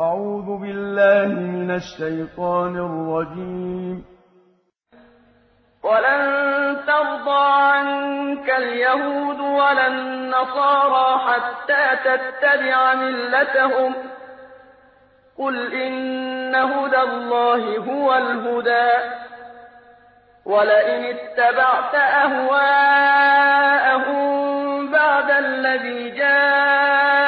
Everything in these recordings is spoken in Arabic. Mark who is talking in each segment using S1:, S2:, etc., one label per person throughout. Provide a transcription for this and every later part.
S1: أعوذ بالله من الشيطان الرجيم.
S2: ولن ترضى عنك اليهود ولا النصارى حتى تتبع ملتهم. قل إن هدى الله هو الهدى. ولئن اتبعت أهواءهم بعد الذي جاءك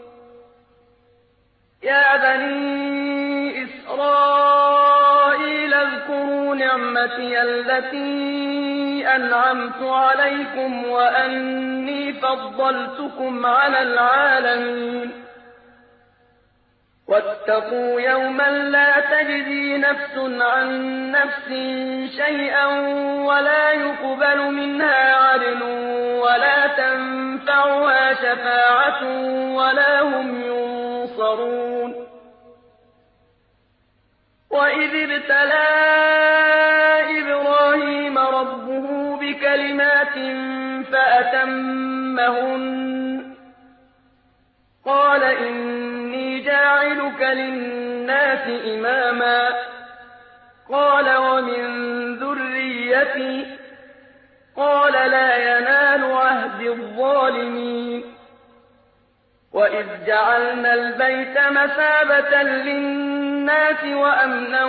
S2: نعمتي التي أنعمت عليكم وأني فضلتكم على العالمين. واتقوا يوما لا تجزي نفس عن نفس شيئا ولا يقبل منها عدل ولا تنفعها شفاعة ولا هم ينصرون. وإذ ابتلى فأتمهن قال إني جاعلك للناس إماما قال ومن ذريتي قال لا ينال عهد الظالمين وإذ جعلنا البيت مثابة للناس وأمنا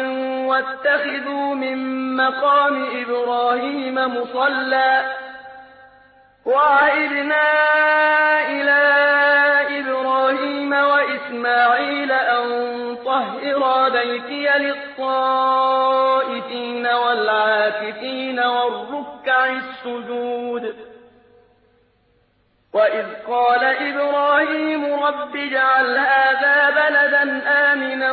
S2: واتخذوا من مقام إبراهيم مصلى وعهدنا إلى إبراهيم وإسماعيل أن طهرا بيتي للطائفين والعاكفين والركع السجود وإذ قال إبراهيم رب اجعل هذا بلدا آمنا